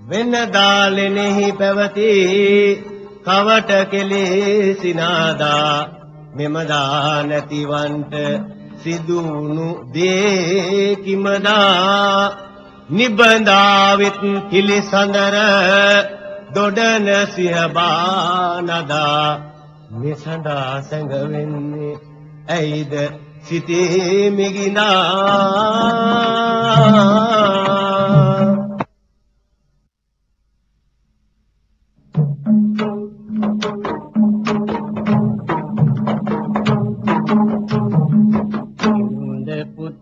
වෙනදාලෙනෙහි පැවති කවට කෙලෙසිනාදා මෙමදා නැතිවන්ට සිදුණු දේ කිමදා නිබඳාවෙත් කිලිසඳර දොඩන සිහබානදා මෙසඳා සැඟවෙන්නේ ඇයිද සිතේ මිගිනා?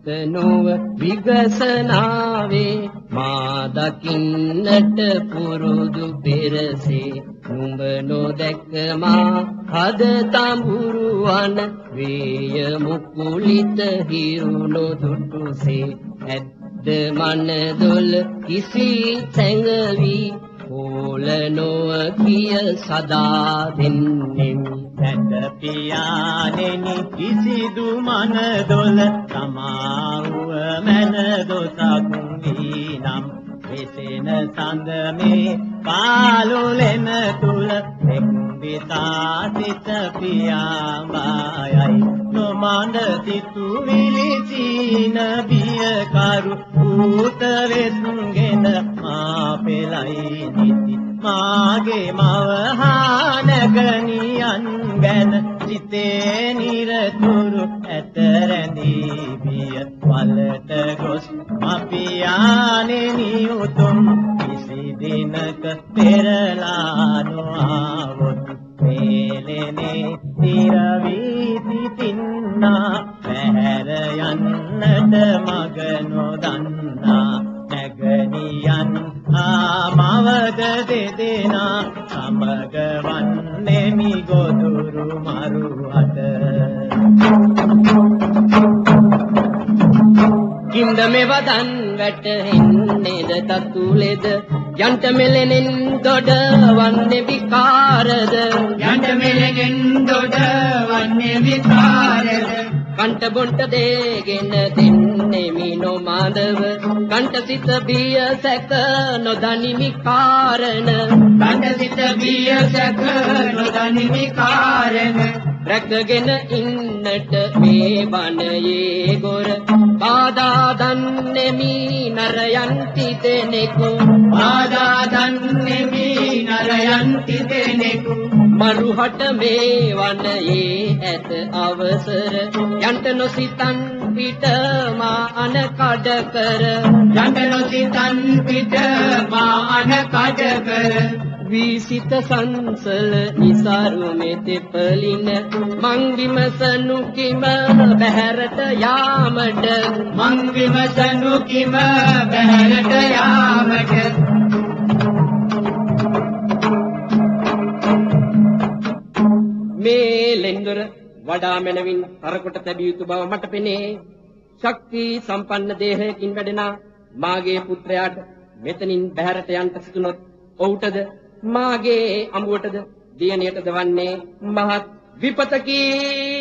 නොව විගසනාවේ මා දකින්නට පුරුදු පෙරසේ නුඹ නොදැක්ක මා හද තඹුරුවන වේය මුකුලිත හිරු නොදුටුසේ ඇද්ද මන දොල කිසි තැඟවි ඕල නොව කිය සදා දෙන්නෙමි නැත පියාණෙනි කිසිදු මන දොල තමාවුව මැන දොසක් වීනම් වෙසෙන සඳ මේ පාලුලෙම තුල එක්විතා සිත පියාඹයයි. නොමඳ සිතුවිලි සීන බිය කරු ඌත වෙස්ගෙන මා පෙලයි නිති. මාගේ මව හානගනියන් ගැන සිතේ නිරතුරු ඇත රැඳී බිය වලට ගොස් අපියානෙනි උතුම් කිසි දිනක පෙරලා නොආවොත් වේලෙනේ තිරවී සිටින්නා පැහැර යන්නට මග නොදන්නා. ආමවද දෙදෙනා සමග වන්නේමි ගොදුරු මරුවට කින්ද මෙවදන් වැටෙන්නේද තතුලෙද යන්ට මෙලෙනෙන් දොඩ වන්නේ විකාරද? යන්ට මෙලෙනෙන් දොඩ වන්නේ විකාරද? කන්ට බොන්ට දේගෙන දෙන්නේ මිනෝ මාදව. කන්ට සිත බිය සැක නොදනිමි කාරණ. කන්ට සිත බිය සැක නොදනිමි කාරණ. රැකගෙන ඉන්නට මේ වනයේ ගොර. බාධා දන්නෙමි නරයන්ති දෙනෙකු බාධා දන්නෙමි නරයන්ති දෙනෙකු මරුහට මේ වනයේ ඇත අවසර. යන්ට නොසිතන් පිට මා අන කඩ කර. යන්ට නොසිතන් පිට මා අන කඩ කර. විසිත සංසල නිසරු මෙතෙපලින මං විමසනු කිම බහැරට යාමට. මං විමසනු කිම බහැරට යාමට ලෙන්දොර වඩා මනවින් තරකොට තැබිය යුතු බව මට පෙනේ. ශක්ති සම්පන්න දේහයකින් වැඩෙනා මාගේ පුත්‍රයාට මෙතනින් බහැරට යන්න සිටුනොත් ඔහුටද මාගේ අඹුවටද දියණියටද වන්නේ මහත් විපතකී